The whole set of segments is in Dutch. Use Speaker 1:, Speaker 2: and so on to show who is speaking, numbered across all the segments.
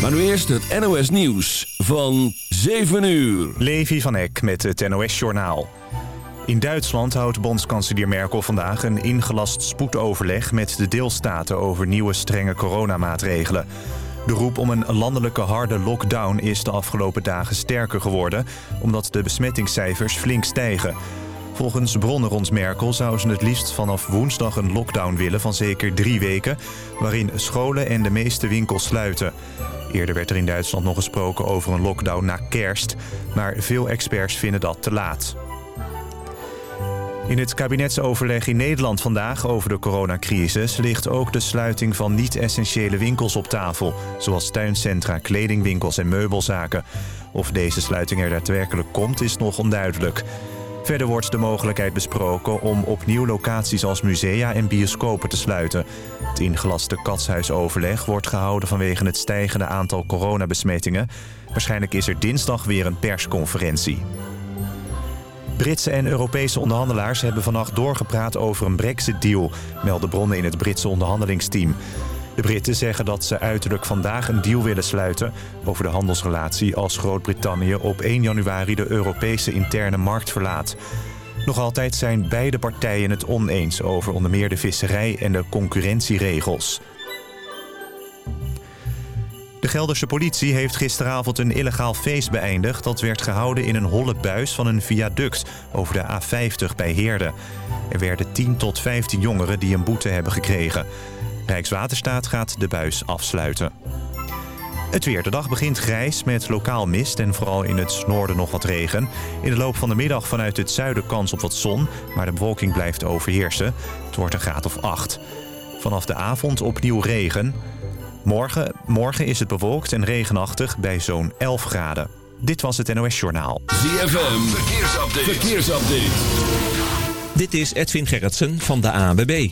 Speaker 1: Maar nu eerst het NOS Nieuws van 7 uur.
Speaker 2: Levi van Eck met het NOS Journaal. In Duitsland houdt bondskanselier Merkel vandaag een ingelast spoedoverleg met de deelstaten over nieuwe strenge coronamaatregelen. De roep om een landelijke harde lockdown is de afgelopen dagen sterker geworden... omdat de besmettingscijfers flink stijgen. Volgens bronnen rond Merkel zou ze het liefst vanaf woensdag een lockdown willen van zeker drie weken... waarin scholen en de meeste winkels sluiten. Eerder werd er in Duitsland nog gesproken over een lockdown na kerst... maar veel experts vinden dat te laat. In het kabinetsoverleg in Nederland vandaag over de coronacrisis... ligt ook de sluiting van niet-essentiële winkels op tafel... zoals tuincentra, kledingwinkels en meubelzaken. Of deze sluiting er daadwerkelijk komt, is nog onduidelijk. Verder wordt de mogelijkheid besproken om opnieuw locaties als musea en bioscopen te sluiten. Het ingelaste katshuisoverleg wordt gehouden vanwege het stijgende aantal coronabesmettingen. Waarschijnlijk is er dinsdag weer een persconferentie. Britse en Europese onderhandelaars hebben vannacht doorgepraat over een brexit-deal... melden bronnen in het Britse onderhandelingsteam. De Britten zeggen dat ze uiterlijk vandaag een deal willen sluiten... over de handelsrelatie als Groot-Brittannië op 1 januari de Europese interne markt verlaat. Nog altijd zijn beide partijen het oneens over onder meer de visserij en de concurrentieregels. De Gelderse politie heeft gisteravond een illegaal feest beëindigd... dat werd gehouden in een holle buis van een viaduct over de A50 bij Heerde. Er werden 10 tot 15 jongeren die een boete hebben gekregen. Rijkswaterstaat gaat de buis afsluiten. Het weer. De dag begint grijs met lokaal mist en vooral in het noorden nog wat regen. In de loop van de middag vanuit het zuiden kans op wat zon, maar de bewolking blijft overheersen. Het wordt een graad of 8. Vanaf de avond opnieuw regen. Morgen, morgen is het bewolkt en regenachtig bij zo'n 11 graden. Dit was het NOS Journaal.
Speaker 1: ZFM, verkeersupdate. verkeersupdate.
Speaker 3: Dit is Edwin Gerritsen van de ANWB.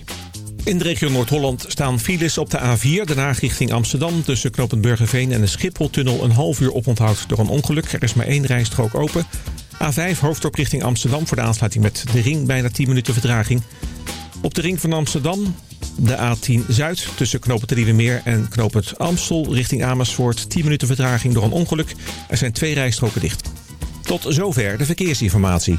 Speaker 3: In de regio Noord-Holland staan files op de A4, daarna richting Amsterdam... tussen knooppunt Burgerveen en de Schipholtunnel een half uur oponthoud door een ongeluk. Er is maar één rijstrook open. A5 hoofddorp richting Amsterdam voor de aansluiting met de ring, bijna 10 minuten vertraging. Op de ring van Amsterdam de A10 Zuid tussen knooppunt Nieuwemeer en knooppunt Amstel richting Amersfoort. 10 minuten vertraging door een ongeluk. Er zijn twee rijstroken dicht. Tot zover de verkeersinformatie.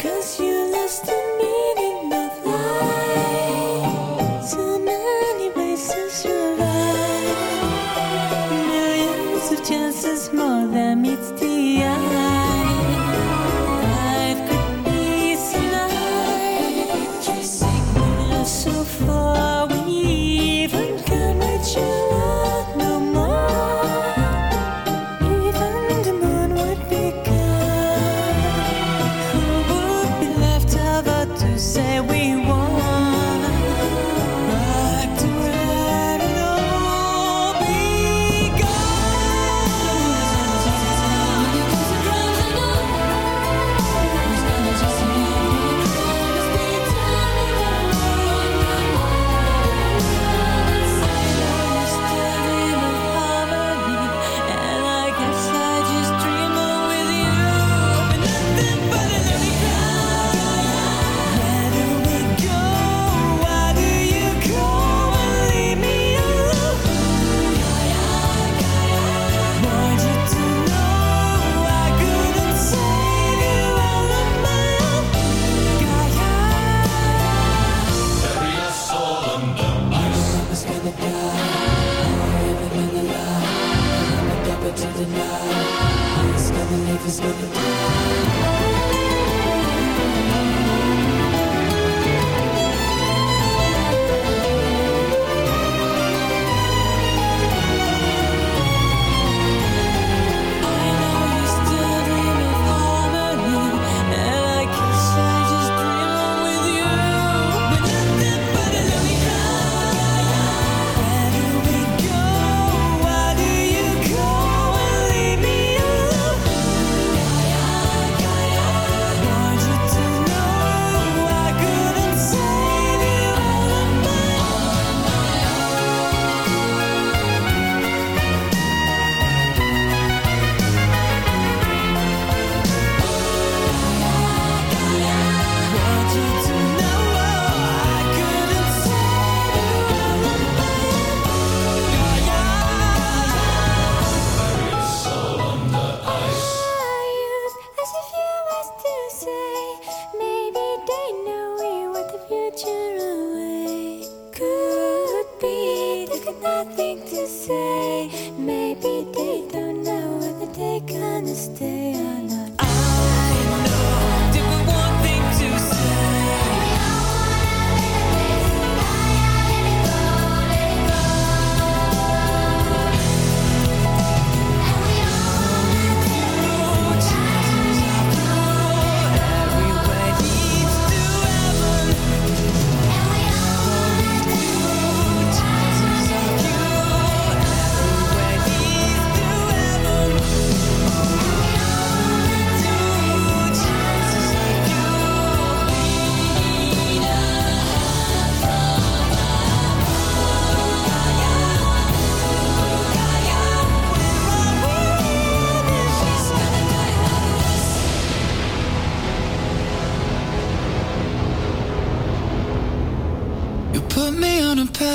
Speaker 4: Cause you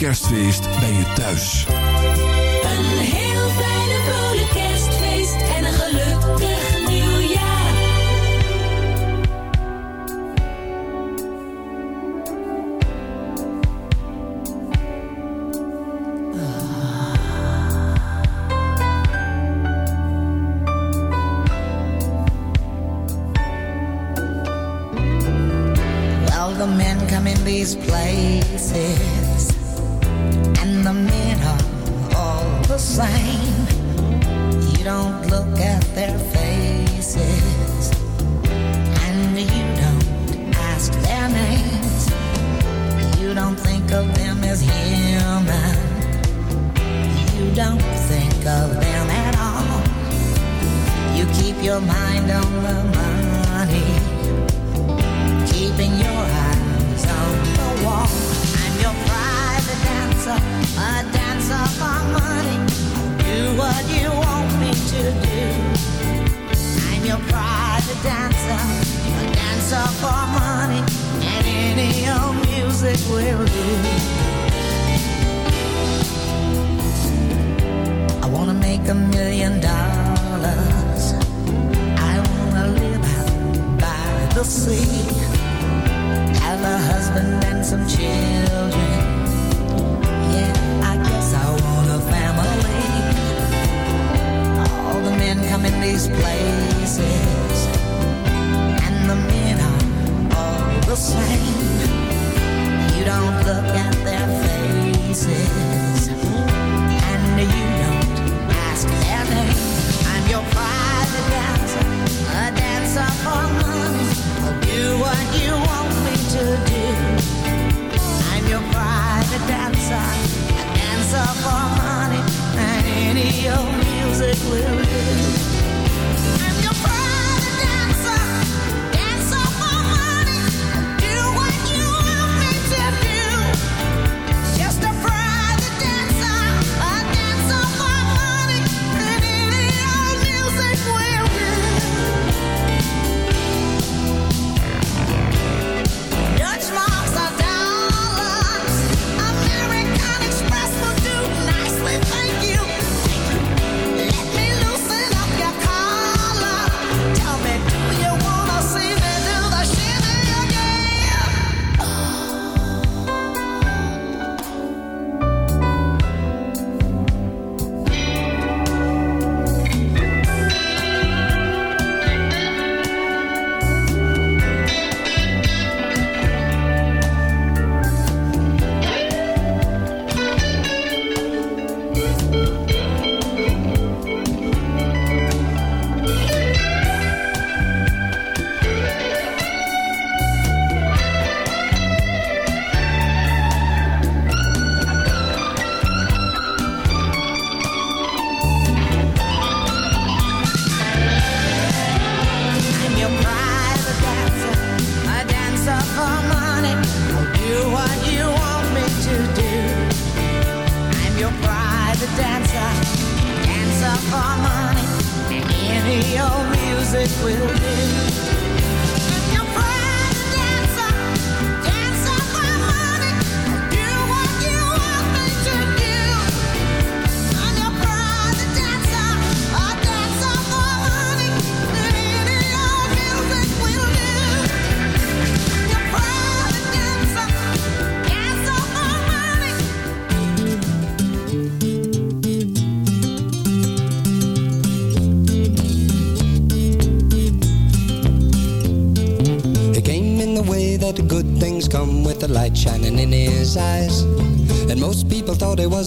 Speaker 5: Kerstfeest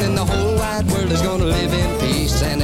Speaker 6: and the whole wide world is gonna live in peace. And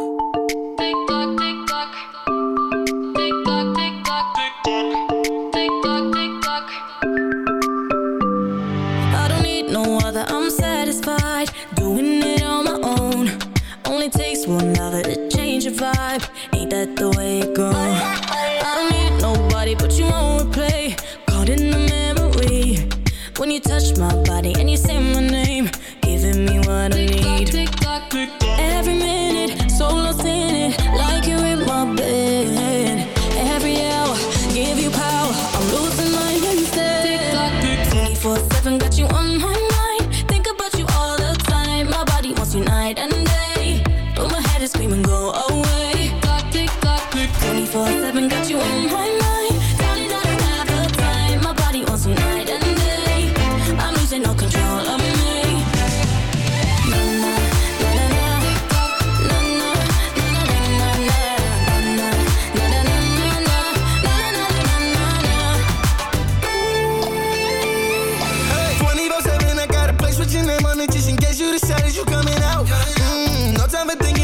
Speaker 7: decided you coming out. Mm, no time for thinking.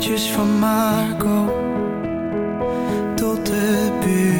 Speaker 8: Liedjes van Marco? Tot de buurman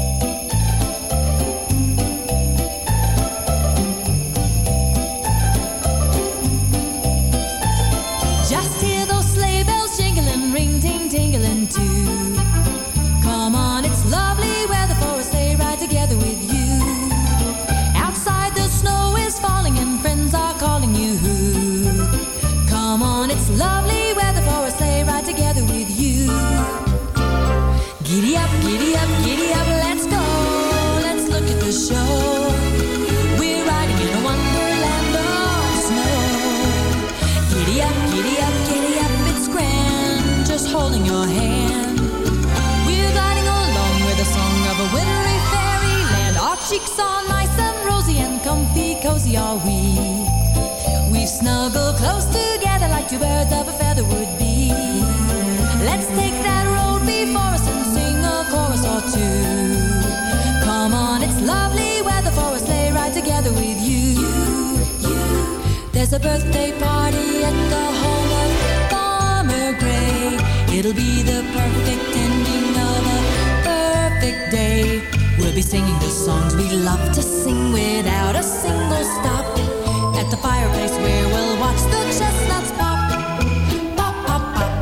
Speaker 4: There's a birthday party at the home of Farmer Gray. It'll be the perfect ending of a perfect day. We'll be singing the songs we love to sing without a single stop. At the fireplace where we'll watch the chestnuts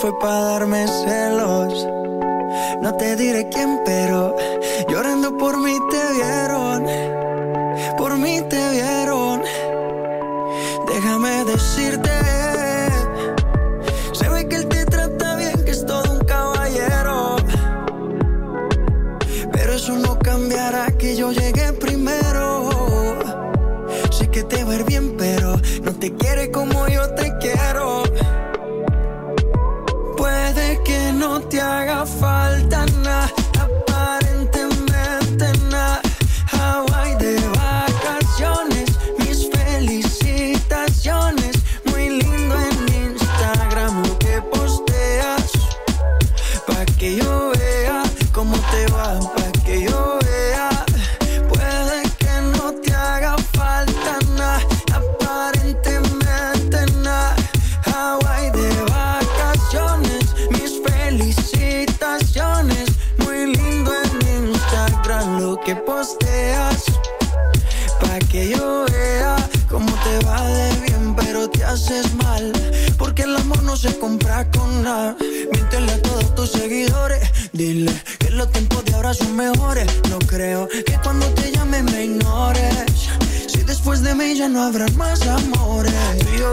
Speaker 7: fue para darme celos. No te diré quién, pero conmigo, cómo te va de bien, pero te haces mal. Porque el amor no se compra con nada. Miéntele a todos tus seguidores, dile que los tiempos de ahora son mejores. No creo que cuando te llame me ignores. Si después de mí ya no habrá más amores. Yo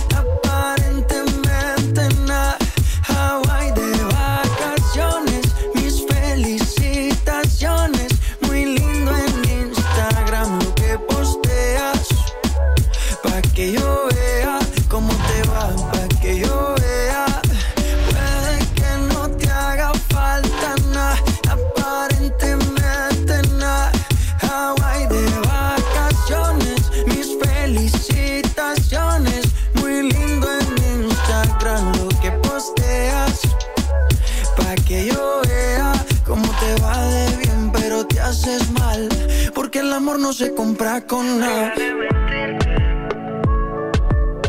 Speaker 7: con nada.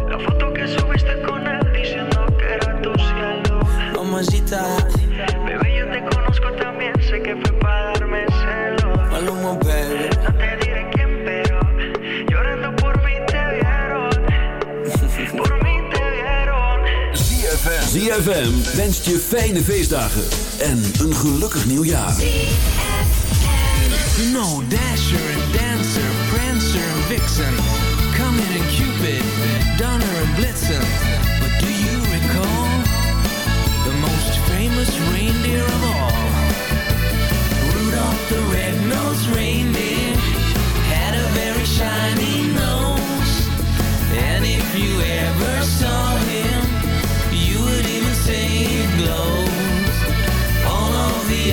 Speaker 7: La foto que subiste con él diciendo que era tu cielo. Mamacita. Bebé, yo te conozco también, sé que fue para darme celos. Maluma, baby. No te diré quién, pero llorando por mí te vieron. por mí te vieron.
Speaker 9: ZFM. ZFM wenst je fijne feestdagen en een gelukkig nieuwjaar.
Speaker 10: You know Dasher and and Vixen, Comet and Cupid, Donner and Blitzen. But do you recall the most famous reindeer of all? Rudolph the red-nosed reindeer had a very shiny nose. And if you ever saw him, you would even say it glows. All of the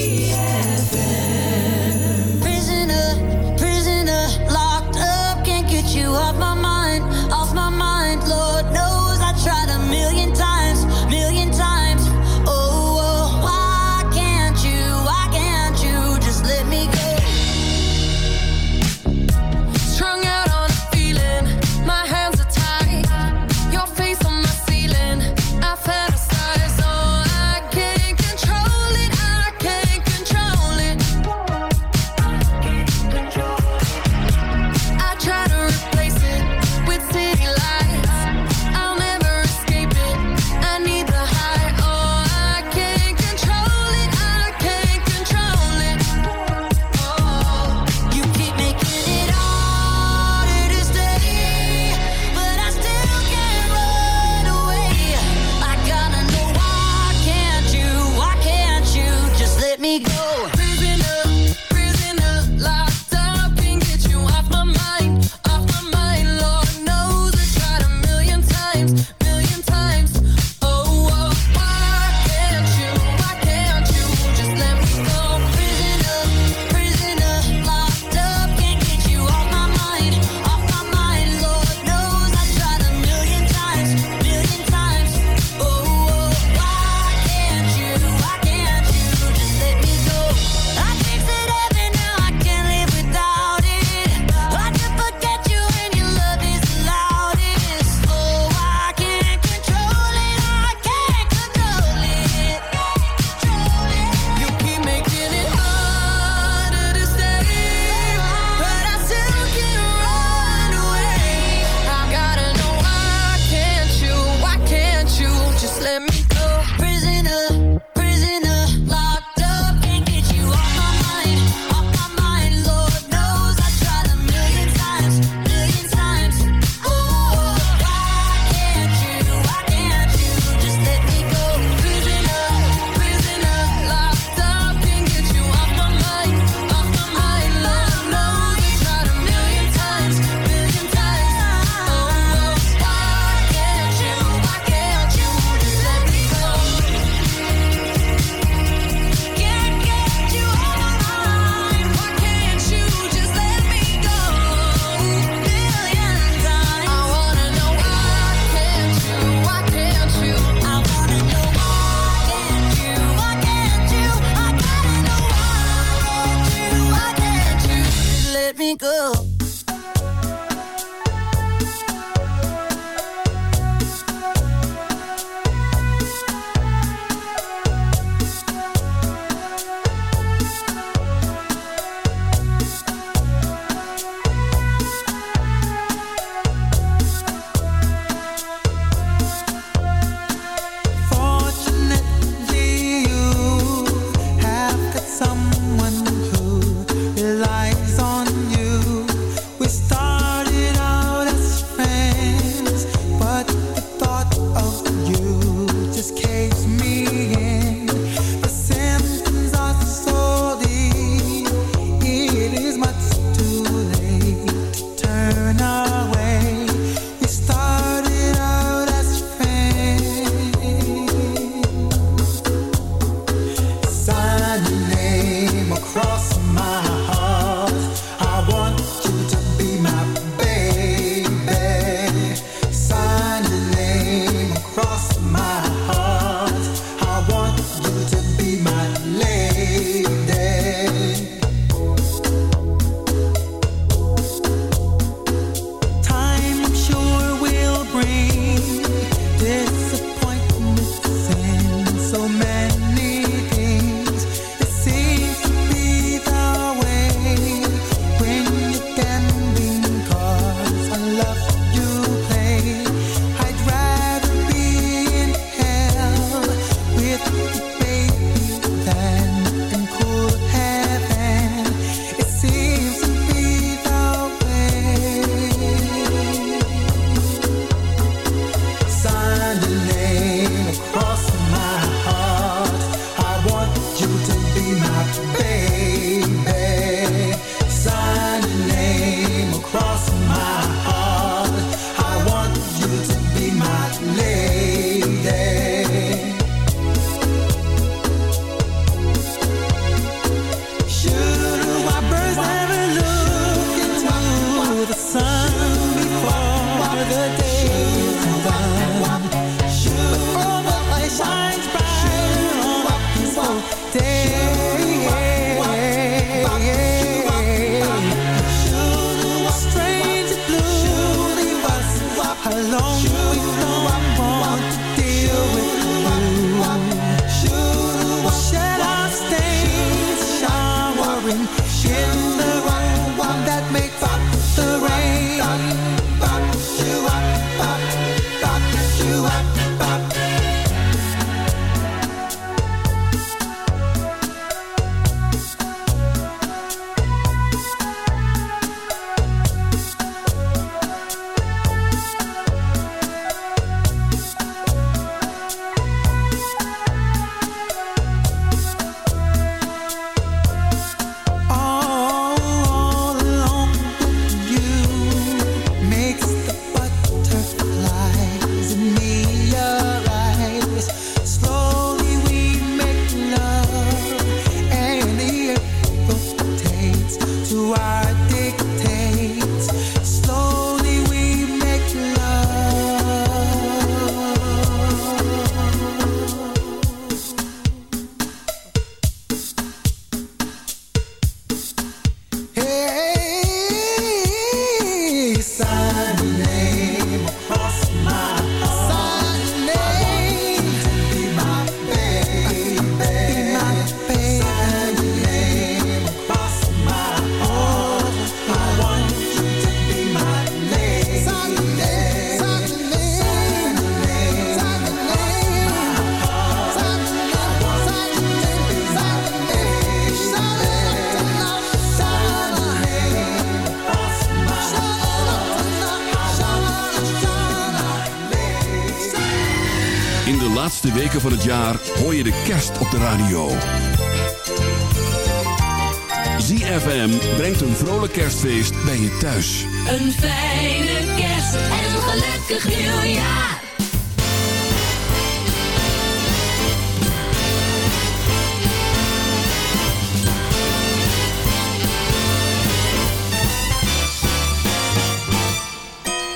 Speaker 1: kerstfeest bij je thuis.
Speaker 4: Een fijne kerst en een gelukkig nieuwjaar.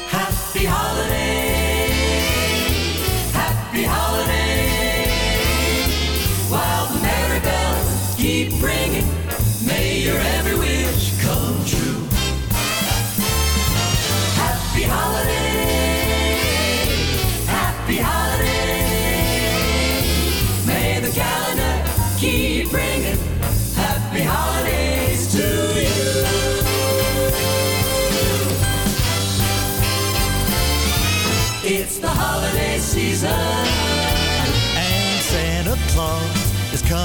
Speaker 10: Happy holidays.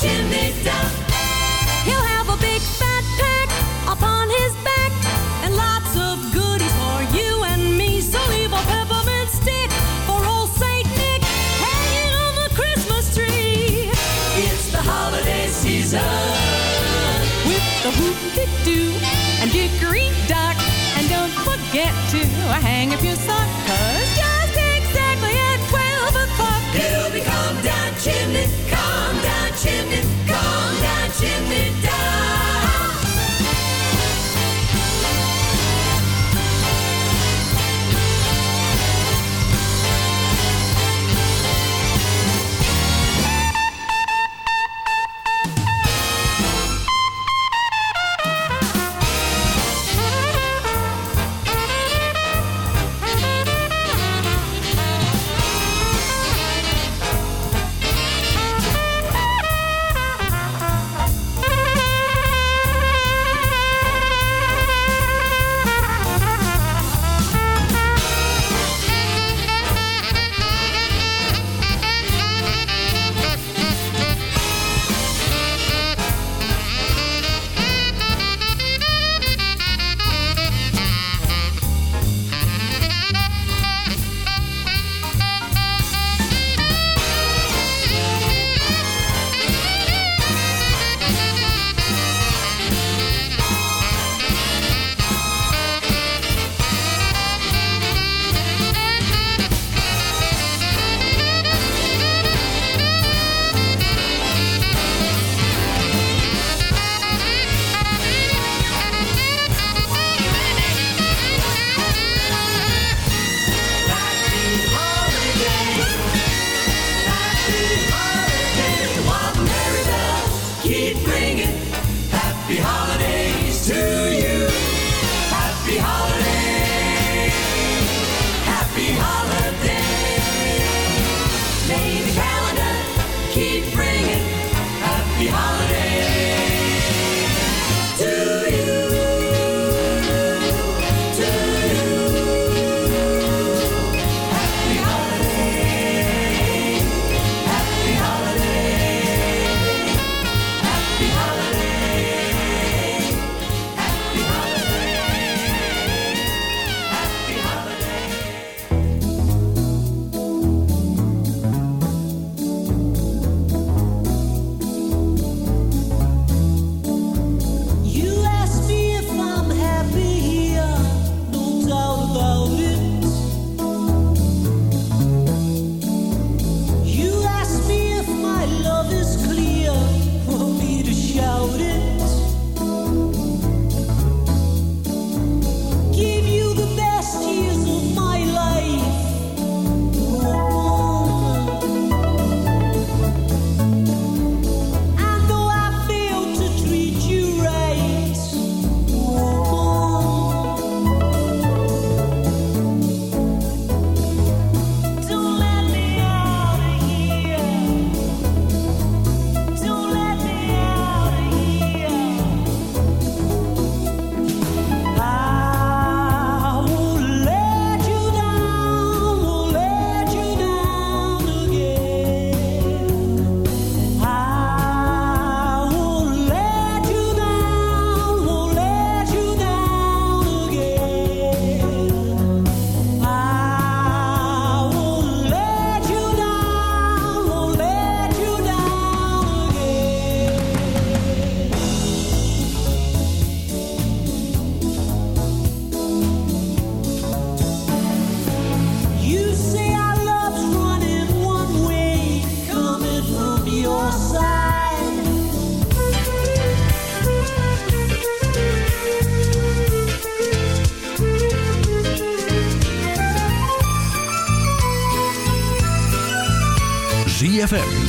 Speaker 10: Chimney down.
Speaker 4: He'll have a big fat pack upon his back and lots of goodies for you and me. So leave a peppermint stick for old Saint Nick hanging on the Christmas tree.
Speaker 10: It's the holiday season.
Speaker 4: With the whoop-de-doo and dickory dock. And don't forget to hang up your sock, 'cause